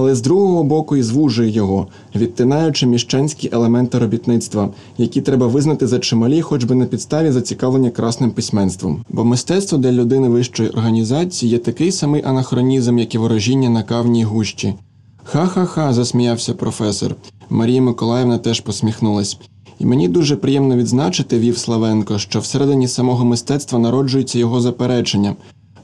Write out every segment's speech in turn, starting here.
але з другого боку і звужує його, відтинаючи міщанські елементи робітництва, які треба визнати за чималі, хоч би на підставі зацікавлення красним письменством. Бо мистецтво для людини вищої організації є такий самий анахронізм, як і ворожіння на кавній гущі. Ха-ха-ха, засміявся професор. Марія Миколаївна теж посміхнулась. І мені дуже приємно відзначити, вів Славенко, що всередині самого мистецтва народжується його заперечення.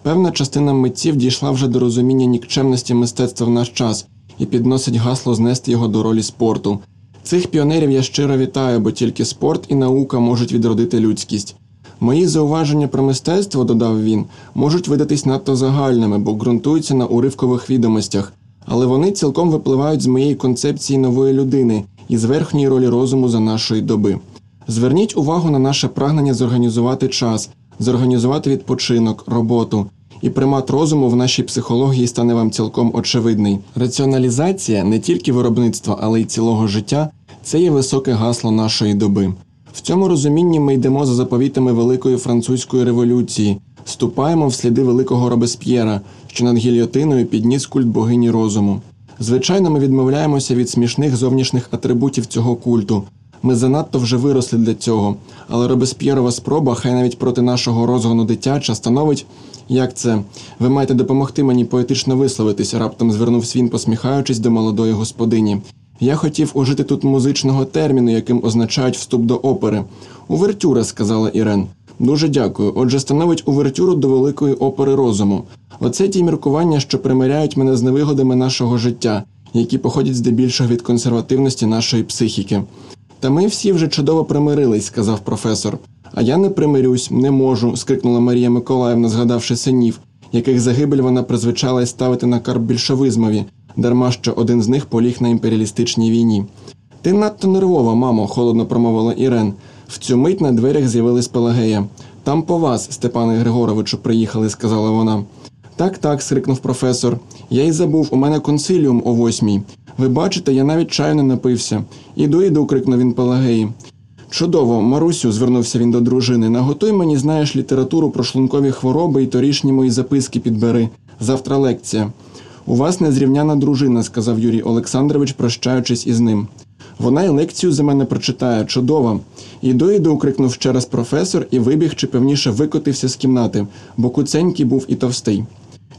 Певна частина митців дійшла вже до розуміння нікчемності мистецтва в наш час і підносить гасло знести його до ролі спорту. Цих піонерів я щиро вітаю, бо тільки спорт і наука можуть відродити людськість. Мої зауваження про мистецтво, додав він, можуть видатись надто загальними, бо ґрунтуються на уривкових відомостях, але вони цілком випливають з моєї концепції нової людини і з верхньої ролі розуму за нашої доби. Зверніть увагу на наше прагнення зорганізувати час, зорганізувати відпочинок, роботу. І примат розуму в нашій психології стане вам цілком очевидний. Раціоналізація не тільки виробництва, але й цілого життя це є високе гасло нашої доби. В цьому розумінні ми йдемо за заповітами Великої французької революції, ступаємо в сліди великого Робесп'єра, що над гільйотиною підніс культ богині розуму. Звичайно, ми відмовляємося від смішних зовнішніх атрибутів цього культу. Ми занадто вже виросли для цього, але Робесп'єрова спроба, хай навіть проти нашого розгону дитяча, становить. Як це? Ви маєте допомогти мені поетично висловитись, раптом звернувся він, посміхаючись до молодої господині. Я хотів ужити тут музичного терміну, яким означають вступ до опери. Увертюра, сказала Ірен. Дуже дякую. Отже, становить увертюру до великої опери розуму. Оце ті міркування, що примиряють мене з невигодами нашого життя, які походять здебільшого від консервативності нашої психіки. Та ми всі вже чудово примирились, сказав професор. А я не примирюсь, не можу, скрикнула Марія Миколаївна, згадавши синів, яких загибель вона призвичалась ставити на карп більшовизмові, дарма що один з них поліг на імперіалістичній війні. Ти надто нервова, мамо, холодно промовила Ірен. В цю мить на дверях з'явилась Пелагея. Там по вас, Степане Григоровичу, приїхали, сказала вона. Так, так, скрикнув професор. Я й забув, у мене консиліум о восьмій. Ви бачите, я навіть чаю не напився. Іду, іду, крикнув він Пелагеї. Чудово, Марусю, звернувся він до дружини. Наготуй мені, знаєш, літературу про шлункові хвороби і торішні мої записки підбери. Завтра лекція. У вас незрівняна дружина, сказав Юрій Олександрович, прощаючись із ним. Вона й лекцію за мене прочитає, чудова. Іду, іду, крикнув ще раз професор і вибіг чи певніше викотився з кімнати, бо куценький був і товстий.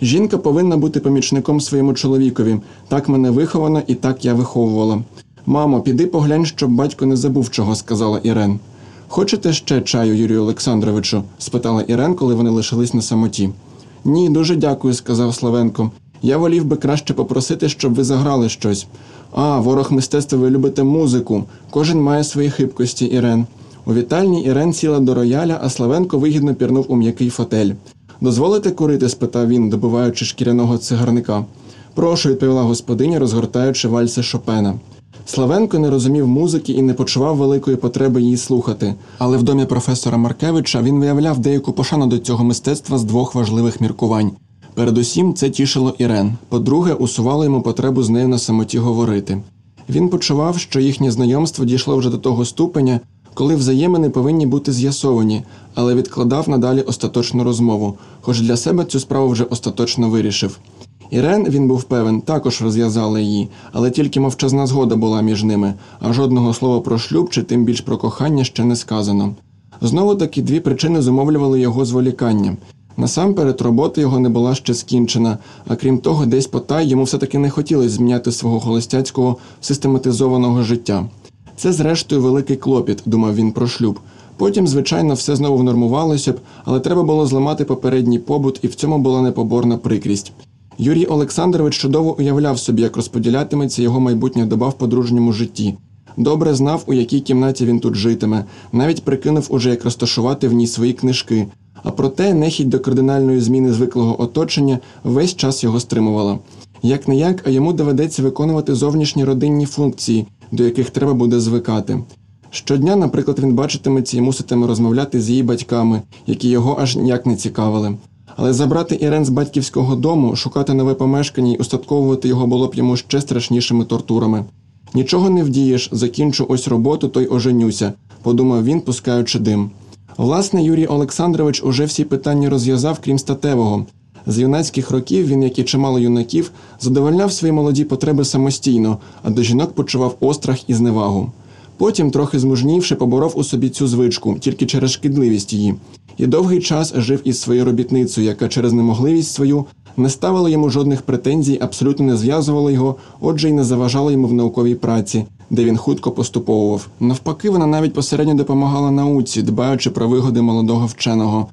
Жінка повинна бути помічником своєму чоловікові. Так мене виховано і так я виховувала. Мамо, піди поглянь, щоб батько не забув чого, сказала Ірен. Хочете ще чаю, Юрію Олександровичу? спитала Ірен, коли вони лишились на самоті. Ні, дуже дякую, сказав Славенко. Я волів би краще попросити, щоб ви заграли щось. А, ворог мистецтва, ви любите музику. Кожен має свої хибкості, Ірен. У вітальні Ірен сіла до рояля, а Славенко вигідно пірнув у м'який фотель. Дозволите курити? спитав він, добиваючи шкіряного цигарника. Прошу, відповіла господиня, розгортаючи вальси Шопена. Славенко не розумів музики і не почував великої потреби її слухати, але в домі професора Маркевича він виявляв деяку пошану до цього мистецтва з двох важливих міркувань. Передусім, це тішило Ірен. По-друге, усувало йому потребу з нею на самоті говорити. Він почував, що їхнє знайомство дійшло вже до того ступеня, коли взаємини повинні бути з'ясовані, але відкладав надалі остаточну розмову, хоч для себе цю справу вже остаточно вирішив. Ірен, він був певен, також розв'язала її, але тільки мовчазна згода була між ними, а жодного слова про шлюб чи тим більш про кохання ще не сказано. Знову таки дві причини зумовлювали його зволікання. Насамперед, робота його не була ще скінчена, а крім того, десь потай йому все-таки не хотілося зміняти свого холостяцького систематизованого життя. Це, зрештою, великий клопіт, думав він про шлюб. Потім, звичайно, все знову внормувалося б, але треба було зламати попередній побут, і в цьому була непоборна прикрість. Юрій Олександрович чудово уявляв собі, як розподілятиметься його майбутня доба в подружньому житті. Добре знав, у якій кімнаті він тут житиме, навіть прикинув уже, як розташувати в ній свої книжки. А проте нехідь до кардинальної зміни звиклого оточення весь час його стримувала. Як не як, а йому доведеться виконувати зовнішні родинні функції, до яких треба буде звикати. Щодня, наприклад, він бачитиметься і муситиме розмовляти з її батьками, які його аж ніяк не цікавили. Але забрати Ірен з батьківського дому, шукати нове помешкання і устатковувати його було б йому ще страшнішими тортурами. Нічого не вдієш, закінчу ось роботу, то й оженюся, подумав він, пускаючи дим. Власне, Юрій Олександрович уже всі питання розв'язав, крім статевого. З юнацьких років він, як і чимало юнаків, задовольняв свої молоді потреби самостійно, а до жінок почував острах і зневагу. Потім, трохи змужнівши, поборов у собі цю звичку тільки через шкідливість її, і довгий час жив із своєю робітницею, яка через немогливість свою не ставила йому жодних претензій, абсолютно не зв'язувала його, отже, й не заважала йому в науковій праці, де він хутко поступовував. Навпаки, вона навіть посередньо допомагала науці, дбаючи про вигоди молодого вченого.